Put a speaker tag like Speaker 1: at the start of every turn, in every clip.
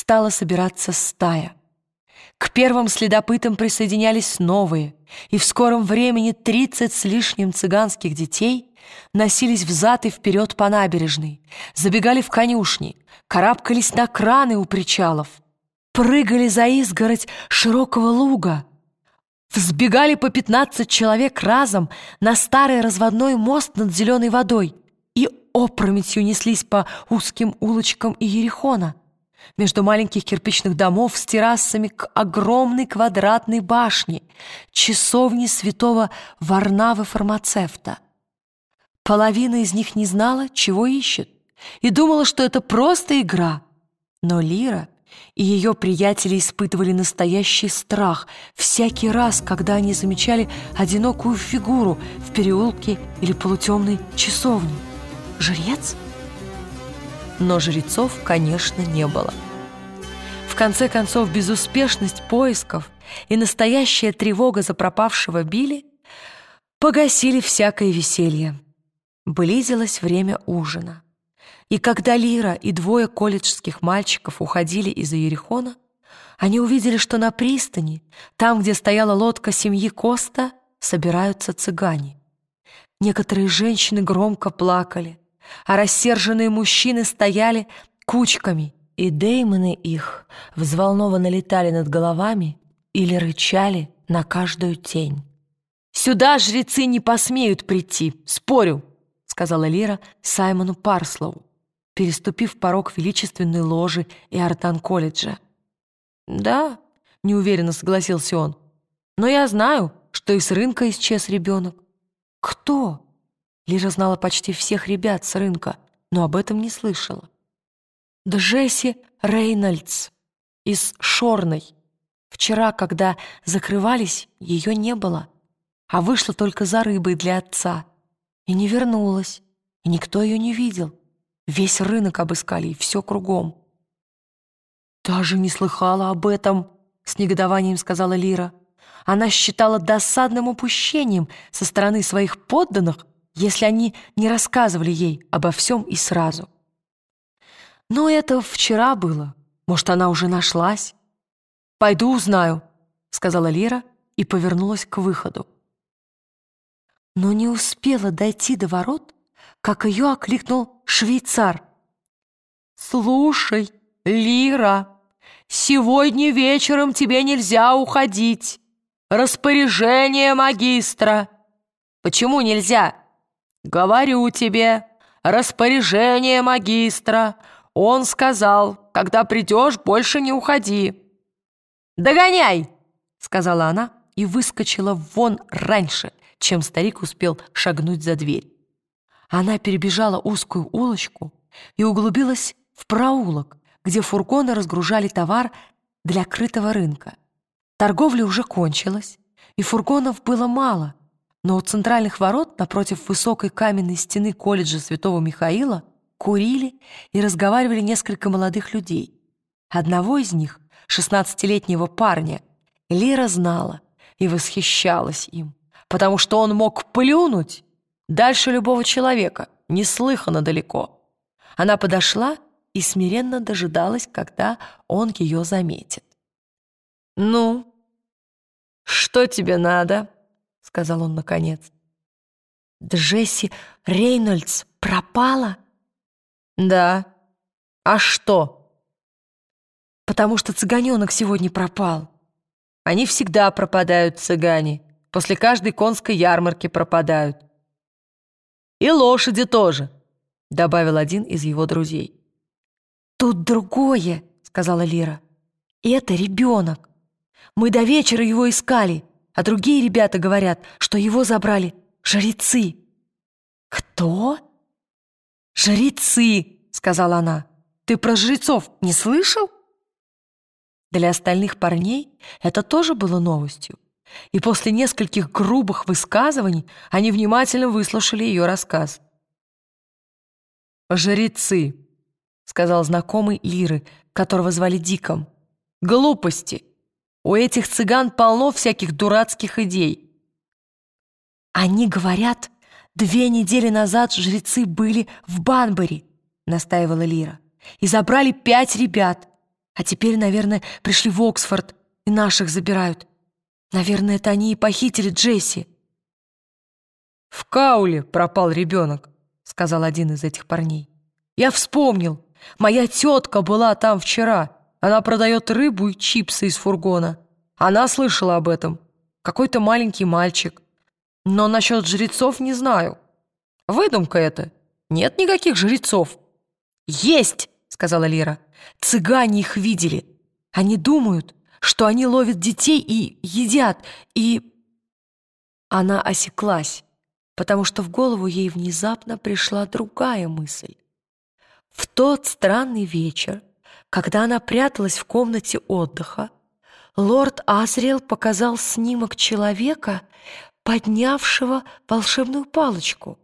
Speaker 1: стала собираться стая. К первым следопытам присоединялись новые, и в скором времени тридцать с лишним цыганских детей носились взад и вперед по набережной, забегали в конюшни, карабкались на краны у причалов, прыгали за изгородь широкого луга, взбегали по пятнадцать человек разом на старый разводной мост над зеленой водой и опрометью неслись по узким улочкам Иерихона между маленьких кирпичных домов с террасами к огромной квадратной башне, часовни святого Варнавы фармацевта. Половина из них не знала, чего ищет, и думала, что это просто игра. Но Лира и ее приятели испытывали настоящий страх всякий раз, когда они замечали одинокую фигуру в переулке или полутемной часовне. Жрец? Но жрецов, конечно, не было. В конце концов, безуспешность поисков и настоящая тревога за пропавшего Билли погасили всякое веселье. Близилось время ужина. И когда Лира и двое колледжских мальчиков уходили из Иерихона, они увидели, что на пристани, там, где стояла лодка семьи Коста, собираются цыгане. Некоторые женщины громко плакали, а рассерженные мужчины стояли кучками, и деймоны их взволнованно летали над головами или рычали на каждую тень. «Сюда жрецы не посмеют прийти, спорю!» — сказала Лира Саймону Парслоу, переступив порог величественной ложи и артан-колледжа. «Да», — неуверенно согласился он, «но я знаю, что и с рынка исчез ребенок». «Кто?» Лира знала почти всех ребят с рынка, но об этом не слышала. Джесси Рейнольдс из Шорной. Вчера, когда закрывались, ее не было, а вышла только за рыбой для отца. И не вернулась, и никто ее не видел. Весь рынок обыскали, и все кругом. «Даже не слыхала об этом», — с негодованием сказала Лира. Она считала досадным упущением со стороны своих подданных если они не рассказывали ей обо всем и сразу. Но это вчера было. Может, она уже нашлась? «Пойду узнаю», — сказала Лера и повернулась к выходу. Но не успела дойти до ворот, как ее окликнул швейцар. «Слушай, Лира, сегодня вечером тебе нельзя уходить. Распоряжение магистра». «Почему нельзя?» «Говорю тебе, распоряжение магистра. Он сказал, когда придешь, больше не уходи». «Догоняй!» — сказала она и выскочила вон раньше, чем старик успел шагнуть за дверь. Она перебежала узкую улочку и углубилась в проулок, где фургоны разгружали товар для крытого рынка. Торговля уже кончилась, и фургонов было мало — но у центральных ворот, напротив высокой каменной стены колледжа Святого Михаила, курили и разговаривали несколько молодых людей. Одного из них, шестнадцатилетнего парня, Лера знала и восхищалась им, потому что он мог плюнуть дальше любого человека, неслыханно далеко. Она подошла и смиренно дожидалась, когда он ее заметит. «Ну, что тебе надо?» — сказал он наконец. «Джесси Рейнольдс пропала?» «Да. А что?» «Потому что цыганенок сегодня пропал». «Они всегда пропадают, цыгане. После каждой конской ярмарки пропадают». «И лошади тоже», — добавил один из его друзей. «Тут другое», — сказала Лира. «Это ребенок. Мы до вечера его искали» а другие ребята говорят, что его забрали жрецы». «Кто?» «Жрецы», — сказала она. «Ты про жрецов не слышал?» Для остальных парней это тоже было новостью, и после нескольких грубых высказываний они внимательно выслушали ее рассказ. «Жрецы», — сказал знакомый Лиры, которого звали Диком. «Глупости! У этих цыган полно всяких дурацких идей. Они говорят, две недели назад жрецы были в Банбери, настаивала Лира, и забрали пять ребят. А теперь, наверное, пришли в Оксфорд и наших забирают. Наверное, это они и похитили Джесси.
Speaker 2: «В Кауле пропал ребенок», — сказал один из этих парней. «Я вспомнил. Моя тетка была там вчера. Она продает рыбу и чипсы из фургона. Она слышала об этом. Какой-то маленький мальчик. Но насчет жрецов не знаю. Выдумка это. Нет никаких жрецов».
Speaker 1: «Есть!» — сказала Лира. «Цыгане их видели. Они думают, что они ловят детей и едят, и...» Она осеклась потому что в голову ей внезапно пришла другая мысль. В тот странный вечер, когда она пряталась в комнате отдыха, лорд Азриэл показал снимок человека, поднявшего волшебную палочку,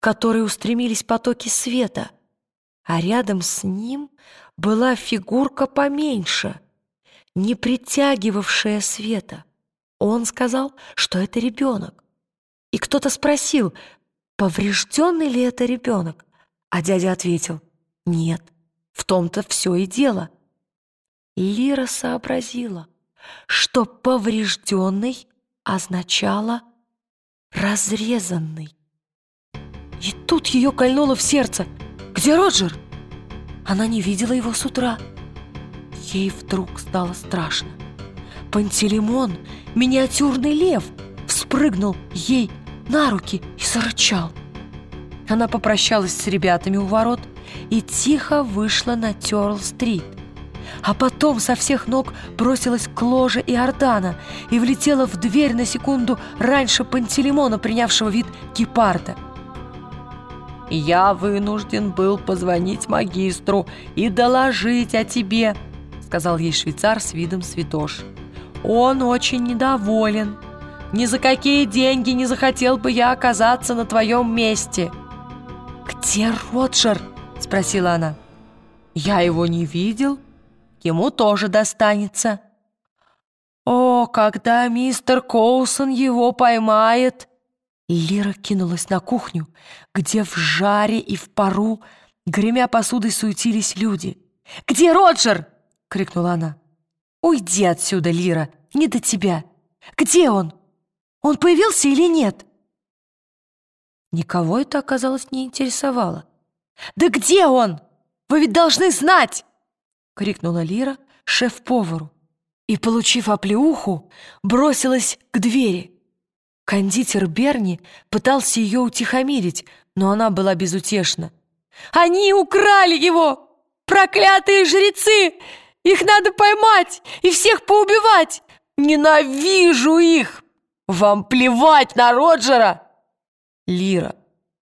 Speaker 1: к которой устремились потоки света, а рядом с ним была фигурка поменьше, не притягивавшая света. Он сказал, что это ребенок. И кто-то спросил, поврежденный ли это ребенок? А дядя ответил, нет, в том-то все и дело. Лира сообразила, что поврежденный означало разрезанный. И тут ее кольнуло в сердце. «Где Роджер?» Она не видела его с утра. Ей вдруг стало страшно. Пантелеймон, миниатюрный лев, вспрыгнул ей на руки и зарычал. Она попрощалась с ребятами у ворот и тихо вышла на Тёрл-стрит. А потом со всех ног бросилась к ложе и Ордана и влетела в дверь на секунду раньше Пантелеймона, принявшего вид гепарда.
Speaker 2: «Я вынужден был позвонить магистру и доложить о тебе», сказал ей швейцар с видом святош. «Он очень недоволен». Ни за какие деньги не захотел бы я оказаться на твоем месте».
Speaker 1: «Где Роджер?» — спросила она.
Speaker 2: «Я его не видел. Ему тоже достанется». «О, когда мистер Коусон его поймает!»
Speaker 1: Лира кинулась на кухню, где в жаре и в пару, гремя посудой, суетились люди. «Где Роджер?» — крикнула она. «Уйди отсюда, Лира, не до тебя. Где он?» Он появился или нет?» Никого это, оказалось, не интересовало. «Да где он? Вы ведь должны знать!» — крикнула Лира шеф-повару и, получив оплеуху, бросилась к двери. Кондитер Берни пытался ее утихомирить, но она была безутешна. «Они украли его! Проклятые жрецы! Их надо поймать и всех поубивать! Ненавижу их!» Вам плевать на Роджера!» «Лира,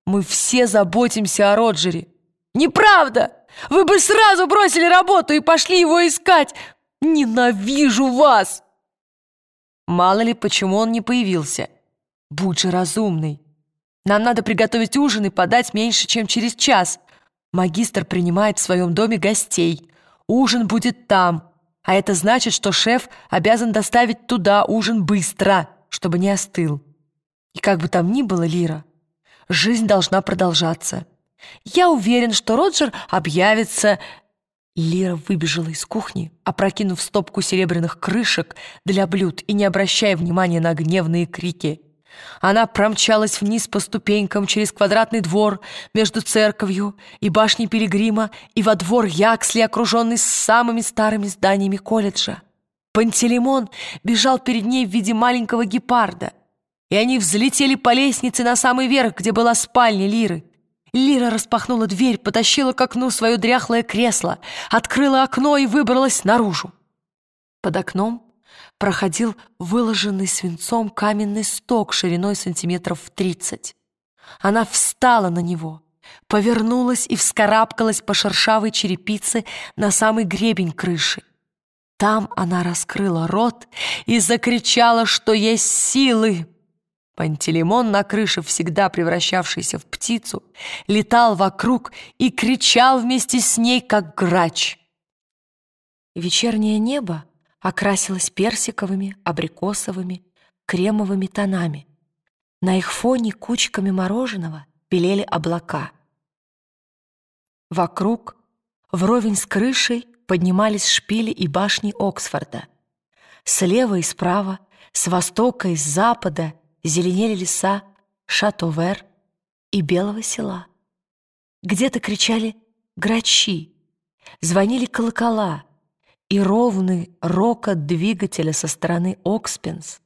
Speaker 1: мы все заботимся о Роджере». «Неправда! Вы бы сразу бросили работу и пошли его искать! Ненавижу вас!» Мало ли, почему он не появился. Будь же разумный. Нам надо приготовить ужин и подать меньше, чем через час. Магистр принимает в своем доме гостей. Ужин будет там. А это значит, что шеф обязан доставить туда ужин быстро чтобы не остыл. И как бы там ни было, Лира, жизнь должна продолжаться. Я уверен, что Роджер объявится... Лира выбежала из кухни, опрокинув стопку серебряных крышек для блюд и не обращая внимания на гневные крики. Она промчалась вниз по ступенькам через квадратный двор между церковью и башней Пилигрима и во двор Яксли, окруженный самыми старыми зданиями колледжа. Пантелеймон бежал перед ней в виде маленького гепарда, и они взлетели по лестнице на самый верх, где была спальня Лиры. Лира распахнула дверь, потащила к окну свое дряхлое кресло, открыла окно и выбралась наружу. Под окном проходил выложенный свинцом каменный сток шириной сантиметров в тридцать. Она встала на него, повернулась и вскарабкалась по шершавой черепице на самый гребень крыши. Там она раскрыла рот и закричала, что есть силы. Пантелеймон на крыше, всегда превращавшийся в птицу, летал вокруг и кричал вместе с ней, как грач. Вечернее небо окрасилось персиковыми, абрикосовыми, кремовыми тонами. На их фоне кучками мороженого белели облака. Вокруг, вровень с крышей, поднимались шпили и башни Оксфорда. Слева и справа, с востока и с запада зеленели леса Шатовер и Белого села. Где-то кричали грачи, звонили колокола, и ровный рокот двигателя со стороны Окспенс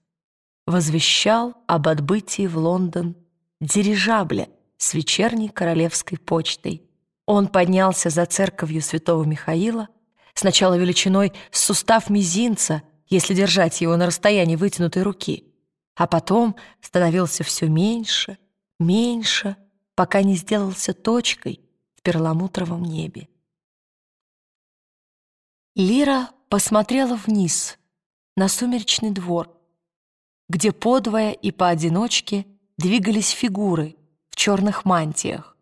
Speaker 1: возвещал об отбытии в Лондон дирижабля с вечерней королевской почтой. Он поднялся за церковью святого Михаила, сначала величиной с сустав мизинца, если держать его на расстоянии вытянутой руки, а потом становился все меньше, меньше, пока не сделался точкой в перламутровом небе. Лира посмотрела вниз, на сумеречный двор, где подвое и поодиночке двигались фигуры в черных мантиях.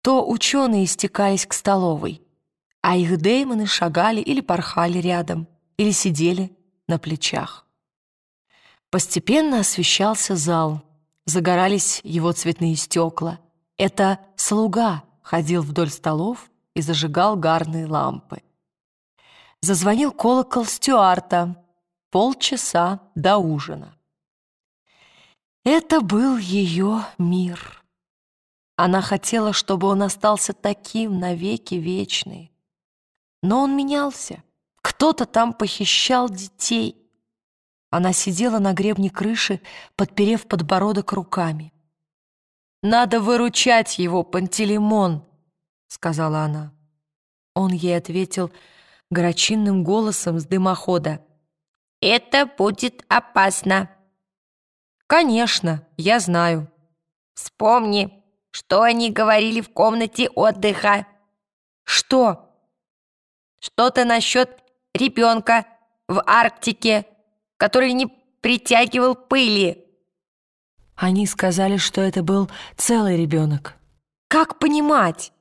Speaker 1: То ученые стекались к столовой, а их деймоны шагали или порхали рядом, или сидели на плечах. Постепенно освещался зал, загорались его цветные стекла. Это слуга ходил вдоль столов и зажигал гарные лампы. Зазвонил колокол Стюарта. Полчаса до ужина. Это был ее мир. Она хотела, чтобы он остался таким навеки вечный. Но он менялся. Кто-то там похищал детей. Она сидела на гребне крыши, подперев подбородок руками. «Надо выручать его, Пантелеймон!» — сказала она. Он ей ответил горячинным голосом с дымохода. «Это будет опасно!» «Конечно, я знаю». «Вспомни, что они говорили в комнате отдыха». «Что?» «Что-то насчет ребенка в Арктике, который не притягивал пыли». Они сказали, что это был целый ребенок.
Speaker 2: «Как понимать?»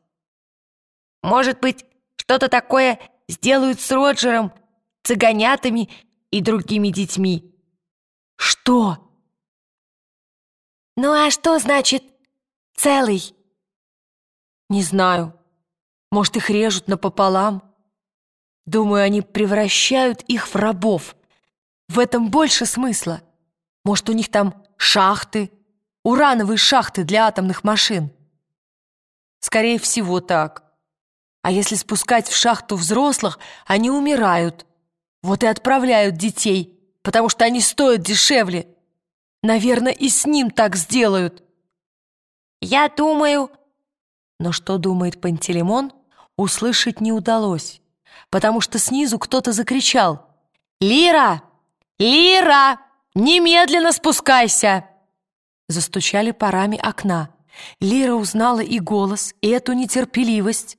Speaker 3: «Может быть, что-то такое сделают с Роджером, цыганятами и другими детьми».
Speaker 1: «Что?»
Speaker 3: «Ну а что значит целый?»
Speaker 1: «Не знаю. Может, их режут напополам? Думаю, они превращают их в рабов. В этом больше смысла. Может, у них там шахты, урановые шахты для атомных машин?» «Скорее всего, так. А если спускать в шахту взрослых, они умирают. Вот и отправляют детей, потому что они стоят дешевле». Наверное, и с ним так сделают.
Speaker 3: Я думаю...
Speaker 1: Но что думает Пантелеймон, услышать не удалось, потому что снизу кто-то закричал. «Лира! Лира! Немедленно спускайся!» Застучали парами окна. Лира узнала и голос, и эту нетерпеливость.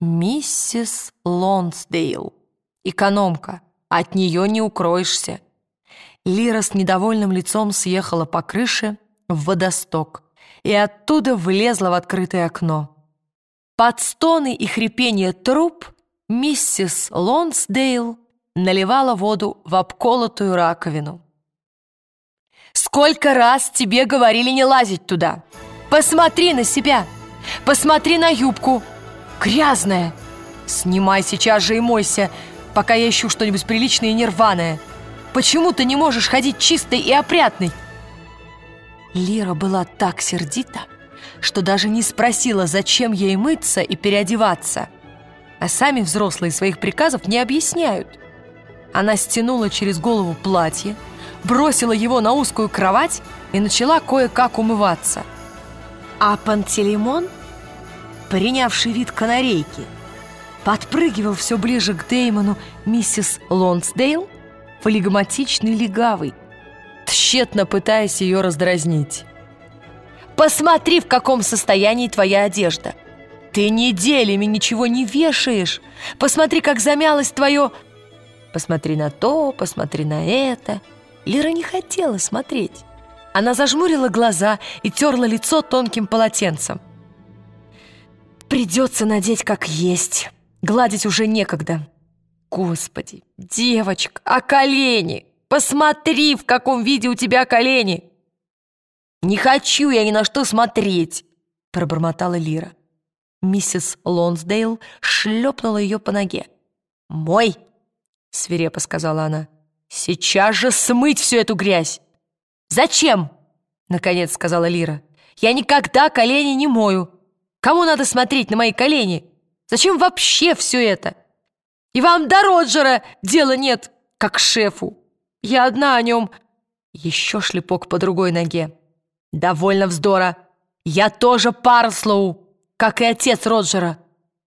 Speaker 1: «Миссис Лонсдейл, экономка, от нее не укроешься». Лира с недовольным лицом съехала по крыше в водосток и оттуда влезла в открытое окно. Под стоны и хрипение труп миссис Лонсдейл наливала воду в обколотую раковину. «Сколько раз тебе говорили не лазить туда! Посмотри на себя! Посмотри на юбку! Грязная! Снимай сейчас же и мойся, пока я ищу что-нибудь приличное и нерваное!» Почему ты не можешь ходить чистой и опрятной?» Лира была так сердита, что даже не спросила, зачем ей мыться и переодеваться. А сами взрослые своих приказов не объясняют. Она стянула через голову платье, бросила его на узкую кровать и начала кое-как умываться. А Пантелеймон, принявший вид канарейки, подпрыгивал все ближе к Деймону миссис Лонсдейл, флегматичный легавый, тщетно пытаясь ее раздразнить. «Посмотри, в каком состоянии твоя одежда! Ты неделями ничего не вешаешь! Посмотри, как замялось твое...» «Посмотри на то, посмотри на это...» Лира не хотела смотреть. Она зажмурила глаза и терла лицо тонким полотенцем. «Придется надеть как есть. Гладить уже некогда. Господи, девочка, а колени? Посмотри, в каком виде у тебя колени!» «Не хочу я ни на что смотреть!» — пробормотала Лира. Миссис Лонсдейл шлепнула ее по ноге.
Speaker 3: мой!»
Speaker 2: — свирепо сказала она. «Сейчас же смыть всю эту грязь!»
Speaker 3: «Зачем?» — наконец сказала Лира. «Я никогда колени не мою. Кому надо смотреть на мои колени? Зачем вообще все это? И вам до Роджера дела нет, как шефу. Я одна о нем...» Еще шлепок по другой ноге. «Довольно вздора. Я тоже Парслоу, как и отец Роджера.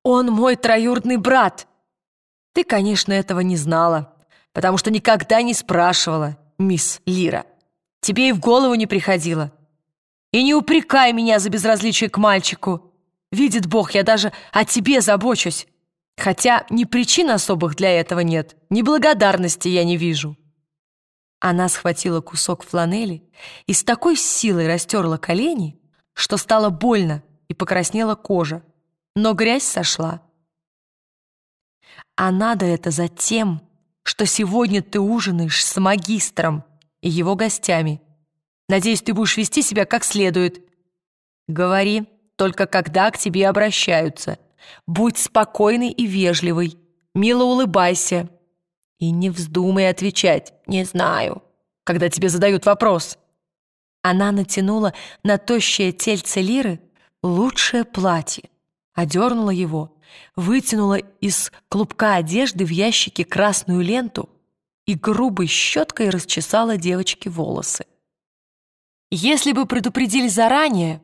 Speaker 3: Он мой троюродный брат». Ты, конечно, этого не знала, потому что никогда не спрашивала, мисс Лира. Тебе и в голову не приходило. И не упрекай меня за безразличие к мальчику. Видит Бог, я даже о тебе забочусь. Хотя ни причин особых для этого нет, ни благодарности я не вижу». Она схватила кусок фланели и с такой силой растерла колени, что стало больно и покраснела кожа, но грязь сошла. А надо это за тем, что сегодня ты ужинаешь с магистром и его гостями. Надеюсь, ты будешь вести себя как следует. Говори только когда к тебе обращаются. Будь спокойный и вежливый, мило улыбайся. И не вздумай отвечать «не знаю», когда тебе задают вопрос. Она натянула на тощее тельце Лиры лучшее платье, одернула его вытянула из клубка одежды в ящике красную ленту и грубой щеткой расчесала девочке волосы. «Если бы предупредили заранее,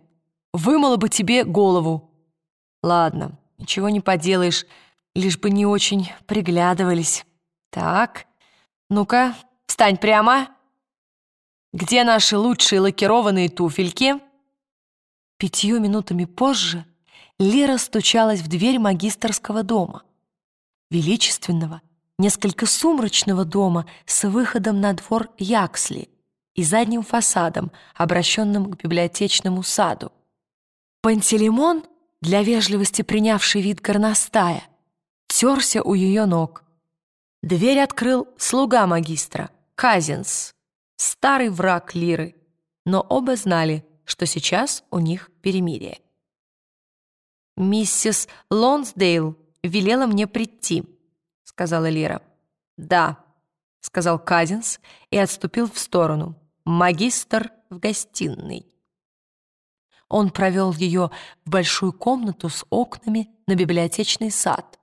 Speaker 3: вымыла бы тебе голову». «Ладно, ничего не поделаешь, лишь бы не очень приглядывались. Так, ну-ка, встань прямо. Где наши лучшие лакированные туфельки?» Пятью минутами позже Лера стучалась в дверь магистрского дома. Величественного, несколько сумрачного дома с выходом на двор Яксли и задним фасадом, обращенным к библиотечному саду. Пантелеймон, для вежливости принявший вид горностая, терся у ее ног. Дверь открыл слуга магистра, Казинс, старый враг Лиры, но оба знали, что сейчас у них перемирие. «Миссис Лонсдейл велела мне прийти», — сказала Лира. «Да», — сказал Казинс и отступил в сторону. «Магистр в гостиной». Он провел ее в большую комнату с окнами на библиотечный сад.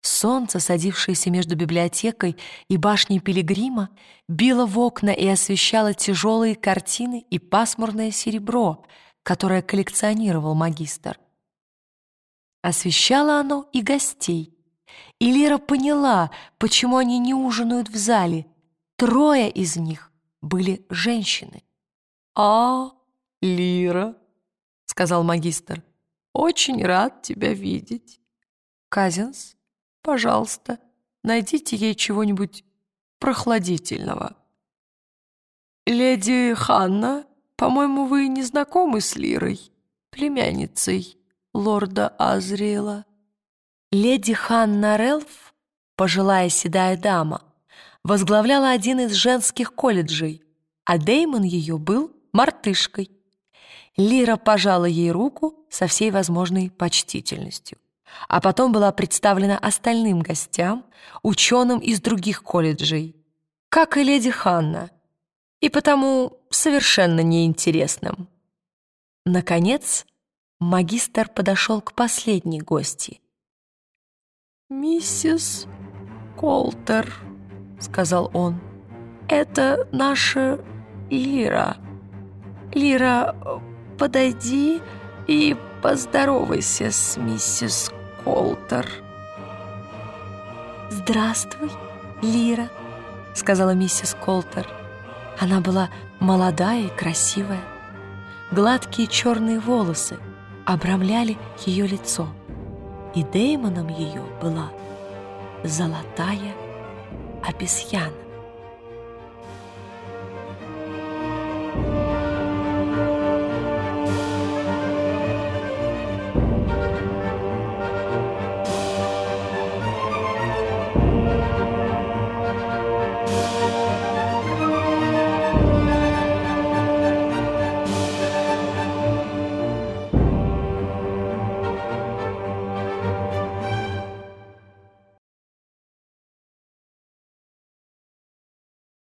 Speaker 3: Солнце, садившееся между библиотекой и башней Пилигрима, било в окна и освещало тяжелые картины и пасмурное серебро, которое коллекционировал магистр. Освещало оно и гостей. И Лера поняла, почему они не ужинают в зале. Трое из них были женщины. «А, Лира», — сказал магистр, — «очень рад тебя видеть. Казинс, пожалуйста, найдите ей чего-нибудь прохладительного». «Леди Ханна, по-моему, вы не знакомы с Лирой, племянницей?» Лорда Азриэла. Леди Ханна Релф, пожилая седая дама, возглавляла один из женских колледжей, а Деймон ее был мартышкой. Лира пожала ей руку со всей возможной почтительностью, а потом была представлена остальным гостям, ученым из других колледжей, как и леди Ханна, и потому совершенно неинтересным. Наконец, магистр подошел к последней гости. «Миссис Колтер», — сказал он, — «это наша Лира. Лира, подойди и поздоровайся с миссис Колтер». «Здравствуй, Лира», — сказала миссис Колтер. Она была молодая и красивая. Гладкие черные волосы — обрамляли ее лицо, и Деймоном ее была золотая обезьяна.